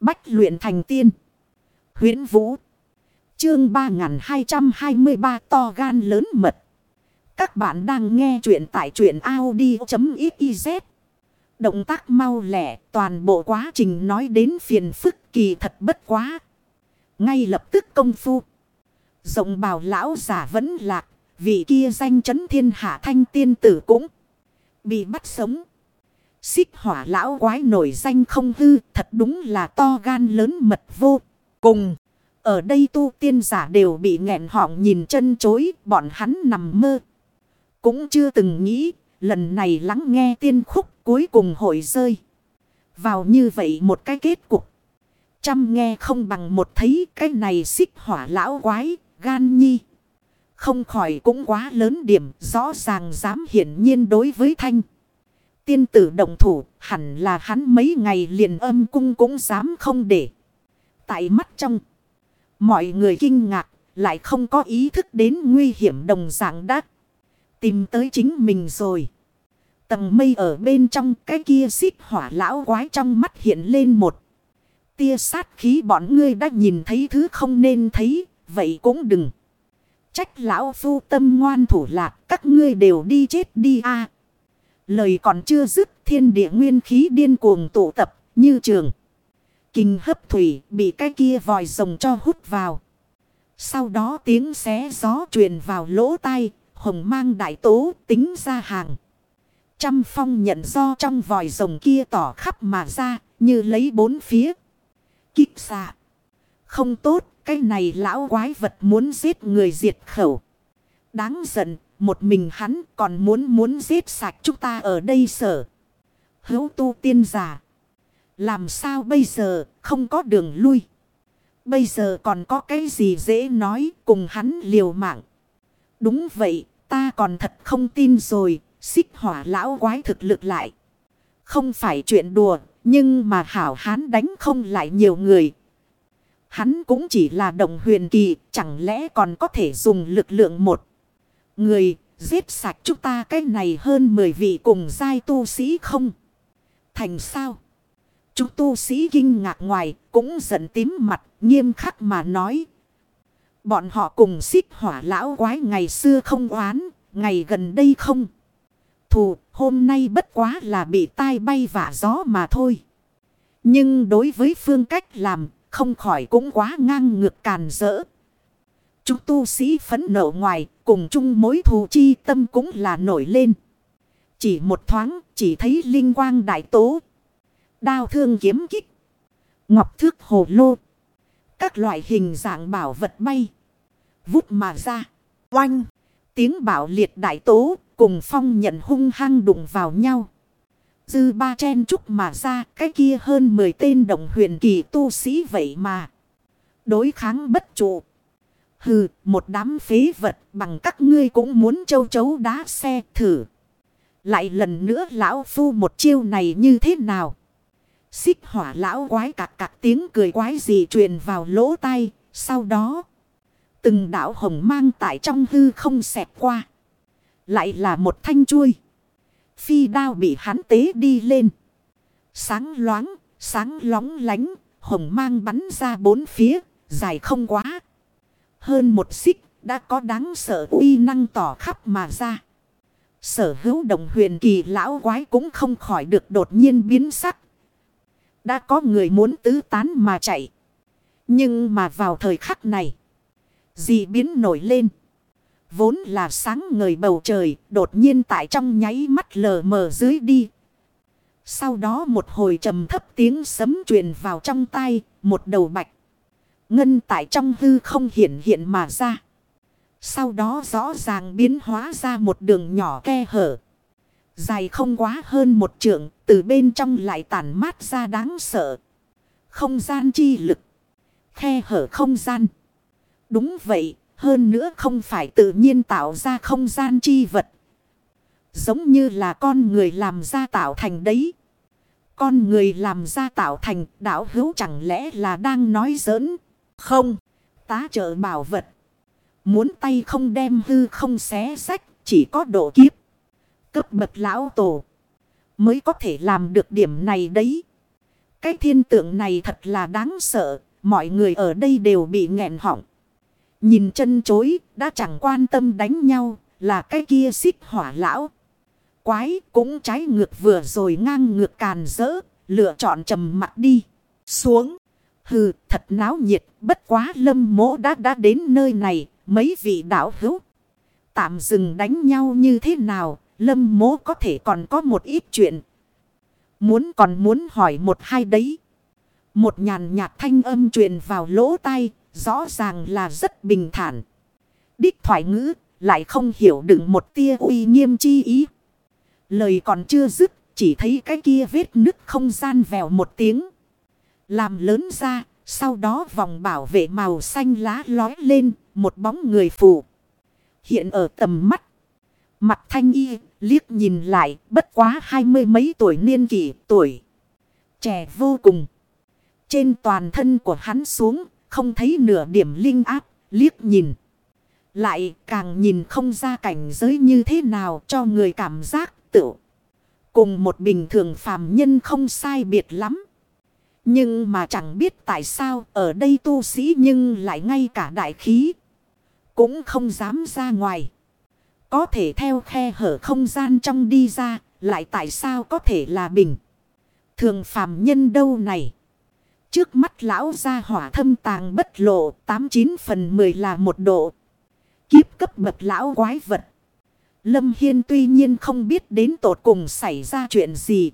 Bách luyện thành tiên. huyễn Vũ. Chương 3223 to gan lớn mật. Các bạn đang nghe truyện tại truyện Audi.xyz. Động tác mau lẻ, toàn bộ quá trình nói đến phiền phức kỳ thật bất quá. Ngay lập tức công phu. Rộng bào lão giả vẫn lạc, vị kia danh chấn thiên hạ thanh tiên tử cũng bị bắt sống. Xích hỏa lão quái nổi danh không hư, thật đúng là to gan lớn mật vô cùng. Ở đây tu tiên giả đều bị nghẹn họng nhìn chân chối, bọn hắn nằm mơ. Cũng chưa từng nghĩ, lần này lắng nghe tiên khúc cuối cùng hội rơi. Vào như vậy một cái kết cục. Trăm nghe không bằng một thấy cái này xích hỏa lão quái, gan nhi. Không khỏi cũng quá lớn điểm, rõ ràng dám hiển nhiên đối với thanh. Tiên tử động thủ, hẳn là hắn mấy ngày liền âm cung cũng dám không để. Tại mắt trong, mọi người kinh ngạc, lại không có ý thức đến nguy hiểm đồng dạng đắc. Tìm tới chính mình rồi. Tầng mây ở bên trong cái kia xích hỏa lão quái trong mắt hiện lên một. Tia sát khí bọn ngươi đã nhìn thấy thứ không nên thấy, vậy cũng đừng. Trách lão phu tâm ngoan thủ lạc, các ngươi đều đi chết đi a Lời còn chưa dứt thiên địa nguyên khí điên cuồng tụ tập như trường. Kinh hấp thủy bị cái kia vòi rồng cho hút vào. Sau đó tiếng xé gió truyền vào lỗ tai, hồng mang đại tố tính ra hàng. Trăm phong nhận do trong vòi rồng kia tỏ khắp mà ra, như lấy bốn phía. Kích xạ. Không tốt, cái này lão quái vật muốn giết người diệt khẩu. Đáng giận, một mình hắn còn muốn muốn giết sạch chúng ta ở đây sở. Hữu tu tiên giả. Làm sao bây giờ không có đường lui. Bây giờ còn có cái gì dễ nói cùng hắn liều mạng. Đúng vậy, ta còn thật không tin rồi. Xích hỏa lão quái thực lực lại. Không phải chuyện đùa. Nhưng mà hảo hán đánh không lại nhiều người. Hắn cũng chỉ là đồng huyền kỳ. Chẳng lẽ còn có thể dùng lực lượng một người, giết sạch chúng ta cái này hơn 10 vị cùng giai tu sĩ không? Thành sao? Chúng tu sĩ kinh ngạc ngoài, cũng giận tím mặt, nghiêm khắc mà nói. Bọn họ cùng xích hỏa lão quái ngày xưa không oán, ngày gần đây không. Thù, hôm nay bất quá là bị tai bay vả gió mà thôi. Nhưng đối với phương cách làm, không khỏi cũng quá ngang ngược càn rỡ. Chúng tu sĩ phấn nộ ngoài, cùng chung mối thù chi tâm cũng là nổi lên. Chỉ một thoáng, chỉ thấy linh quang đại tố. Đao thương kiếm kích. Ngọc thước hồ lô. Các loại hình dạng bảo vật bay. Vút mà ra. Oanh. Tiếng bảo liệt đại tố cùng phong nhận hung hăng đụng vào nhau. Dư ba chen trúc mà ra cái kia hơn 10 tên đồng huyền kỳ tu sĩ vậy mà. Đối kháng bất trụ. Hừ, một đám phế vật bằng các ngươi cũng muốn châu chấu đá xe thử. Lại lần nữa lão phu một chiêu này như thế nào? Xích hỏa lão quái cạc cạc tiếng cười quái gì truyền vào lỗ tai. Sau đó, từng đảo hồng mang tại trong hư không xẹt qua. Lại là một thanh chuôi. Phi đao bị hắn tế đi lên. Sáng loáng, sáng lóng lánh, hồng mang bắn ra bốn phía, dài không quá hơn một xích, đã có đáng sợ uy năng tỏ khắp mà ra. Sở hữu đồng huyền kỳ lão quái cũng không khỏi được đột nhiên biến sắc. Đã có người muốn tứ tán mà chạy. Nhưng mà vào thời khắc này, dị biến nổi lên. Vốn là sáng ngời bầu trời, đột nhiên tại trong nháy mắt lờ mờ dưới đi. Sau đó một hồi trầm thấp tiếng sấm truyền vào trong tay, một đầu bạch. Ngân tại trong hư không hiện hiện mà ra. Sau đó rõ ràng biến hóa ra một đường nhỏ ke hở. Dài không quá hơn một trượng, từ bên trong lại tản mát ra đáng sợ. Không gian chi lực. Khe hở không gian. Đúng vậy, hơn nữa không phải tự nhiên tạo ra không gian chi vật. Giống như là con người làm ra tạo thành đấy. Con người làm ra tạo thành đảo hữu chẳng lẽ là đang nói giỡn. Không, tá trợ bảo vật. Muốn tay không đem hư không xé sách, chỉ có độ kiếp. Cấp bậc lão tổ. Mới có thể làm được điểm này đấy. Cái thiên tượng này thật là đáng sợ. Mọi người ở đây đều bị nghẹn họng. Nhìn chân chối đã chẳng quan tâm đánh nhau là cái kia xích hỏa lão. Quái cũng trái ngược vừa rồi ngang ngược càn rỡ. Lựa chọn trầm mặt đi. Xuống. Hừ thật náo nhiệt. Bất quá lâm mỗ đã đã đến nơi này. Mấy vị đạo hữu. Tạm dừng đánh nhau như thế nào. Lâm mỗ có thể còn có một ít chuyện. Muốn còn muốn hỏi một hai đấy. Một nhàn nhạt thanh âm truyền vào lỗ tai. Rõ ràng là rất bình thản. Đích thoại ngữ lại không hiểu đựng một tia uy nghiêm chi ý. Lời còn chưa dứt, chỉ thấy cái kia vết nứt không gian vèo một tiếng. Làm lớn ra, sau đó vòng bảo vệ màu xanh lá lói lên, một bóng người phủ Hiện ở tầm mắt. Mặt thanh y, liếc nhìn lại, bất quá hai mươi mấy tuổi niên kỷ, tuổi. Trẻ vô cùng. Trên toàn thân của hắn xuống, không thấy nửa điểm linh áp, liếc nhìn. Lại càng nhìn không ra cảnh giới như thế nào cho người cảm giác tự. Cùng một bình thường phàm nhân không sai biệt lắm. Nhưng mà chẳng biết tại sao ở đây tu sĩ nhưng lại ngay cả đại khí. Cũng không dám ra ngoài. Có thể theo khe hở không gian trong đi ra. Lại tại sao có thể là bình. Thường phàm nhân đâu này. Trước mắt lão ra hỏa thâm tàng bất lộ. 89 phần 10 là một độ. Kiếp cấp bậc lão quái vật. Lâm Hiên tuy nhiên không biết đến tột cùng xảy ra chuyện gì.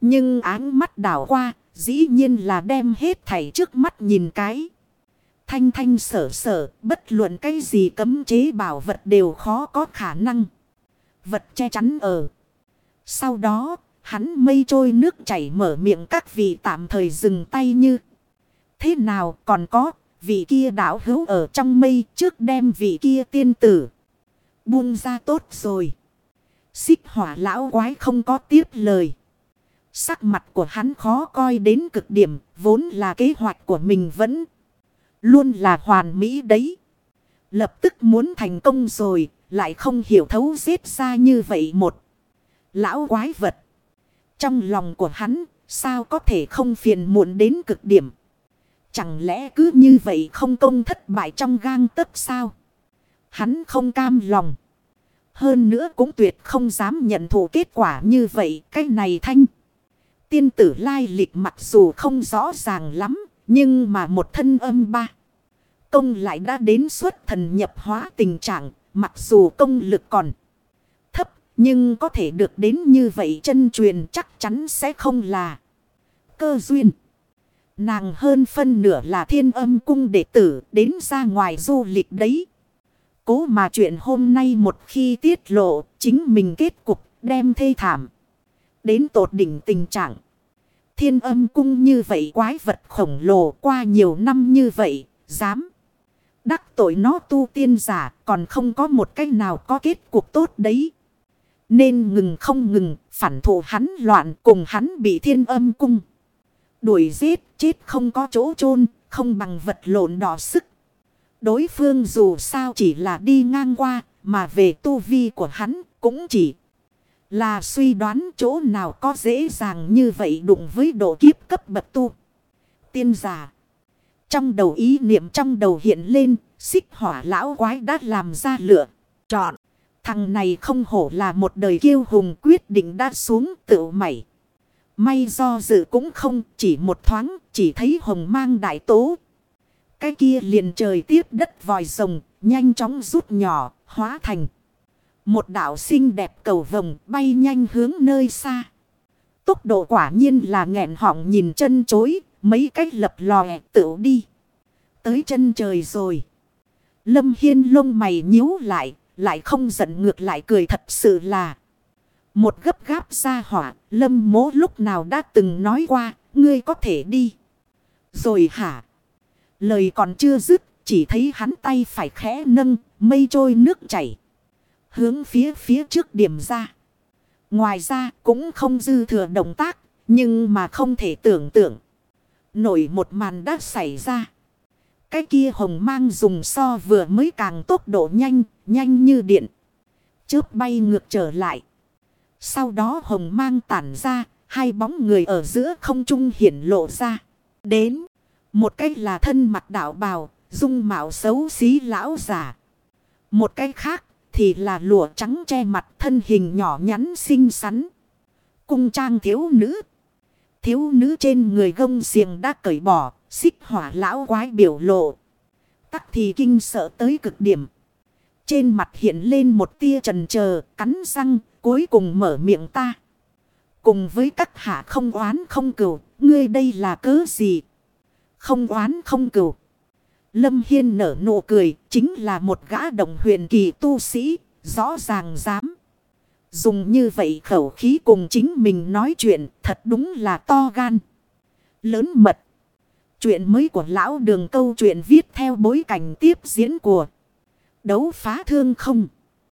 Nhưng áng mắt đảo qua, dĩ nhiên là đem hết thảy trước mắt nhìn cái. Thanh thanh sở sở, bất luận cái gì cấm chế bảo vật đều khó có khả năng. Vật che chắn ở. Sau đó, hắn mây trôi nước chảy mở miệng các vị tạm thời dừng tay như. Thế nào còn có, vị kia đảo hữu ở trong mây trước đem vị kia tiên tử. Buông ra tốt rồi. Xích hỏa lão quái không có tiếp lời. Sắc mặt của hắn khó coi đến cực điểm. Vốn là kế hoạch của mình vẫn luôn là hoàn mỹ đấy. Lập tức muốn thành công rồi. Lại không hiểu thấu giết ra như vậy một. Lão quái vật. Trong lòng của hắn, sao có thể không phiền muộn đến cực điểm. Chẳng lẽ cứ như vậy không công thất bại trong gang tấc sao? Hắn không cam lòng. Hơn nữa cũng tuyệt không dám nhận thụ kết quả như vậy. Cái này thanh. Tiên tử lai lịch mặc dù không rõ ràng lắm. Nhưng mà một thân âm ba. Công lại đã đến suốt thần nhập hóa tình trạng. Mặc dù công lực còn thấp. Nhưng có thể được đến như vậy chân truyền chắc chắn sẽ không là cơ duyên. Nàng hơn phân nửa là thiên âm cung đệ tử đến ra ngoài du lịch đấy. Cố mà chuyện hôm nay một khi tiết lộ, chính mình kết cục, đem thê thảm. Đến tột đỉnh tình trạng. Thiên âm cung như vậy quái vật khổng lồ qua nhiều năm như vậy. Dám. Đắc tội nó tu tiên giả còn không có một cách nào có kết cuộc tốt đấy. Nên ngừng không ngừng phản thủ hắn loạn cùng hắn bị thiên âm cung. Đuổi giết chết không có chỗ chôn không bằng vật lộn đỏ sức. Đối phương dù sao chỉ là đi ngang qua, mà về tu vi của hắn cũng chỉ là suy đoán chỗ nào có dễ dàng như vậy đụng với độ kiếp cấp bậc tu. Tiên giả. Trong đầu ý niệm trong đầu hiện lên, xích hỏa lão quái đã làm ra lựa, chọn. Thằng này không hổ là một đời kiêu hùng quyết định đã xuống tự mảy. May do dự cũng không chỉ một thoáng chỉ thấy hồng mang đại tố. Cái kia liền trời tiếp đất vòi rồng nhanh chóng rút nhỏ hóa thành. Một đảo xinh đẹp cầu vồng bay nhanh hướng nơi xa. Tốc độ quả nhiên là nghẹn họng nhìn chân chối mấy cách lập lòe tự đi. Tới chân trời rồi. Lâm Hiên lông mày nhíu lại lại không giận ngược lại cười thật sự là. Một gấp gáp ra hỏa, lâm mố lúc nào đã từng nói qua, ngươi có thể đi. Rồi hả? Lời còn chưa dứt, chỉ thấy hắn tay phải khẽ nâng, mây trôi nước chảy. Hướng phía phía trước điểm ra. Ngoài ra cũng không dư thừa động tác, nhưng mà không thể tưởng tượng. Nổi một màn đã xảy ra. Cái kia hồng mang dùng so vừa mới càng tốc độ nhanh, nhanh như điện. Chớp bay ngược trở lại. Sau đó hồng mang tản ra, hai bóng người ở giữa không trung hiển lộ ra. Đến, một cách là thân mặt đạo bào, dung mạo xấu xí lão giả. Một cái khác thì là lụa trắng che mặt thân hình nhỏ nhắn xinh xắn. Cung trang thiếu nữ. Thiếu nữ trên người gông xiềng đã cởi bỏ, xích hỏa lão quái biểu lộ. Tắc thì kinh sợ tới cực điểm. Trên mặt hiện lên một tia trần chờ cắn răng, cuối cùng mở miệng ta. Cùng với các hạ không oán không cừu, ngươi đây là cớ gì? Không oán không cừu. Lâm Hiên nở nụ cười, chính là một gã đồng huyền kỳ tu sĩ, rõ ràng dám. Dùng như vậy khẩu khí cùng chính mình nói chuyện, thật đúng là to gan. Lớn mật. Chuyện mới của lão đường câu chuyện viết theo bối cảnh tiếp diễn của đấu phá thương không.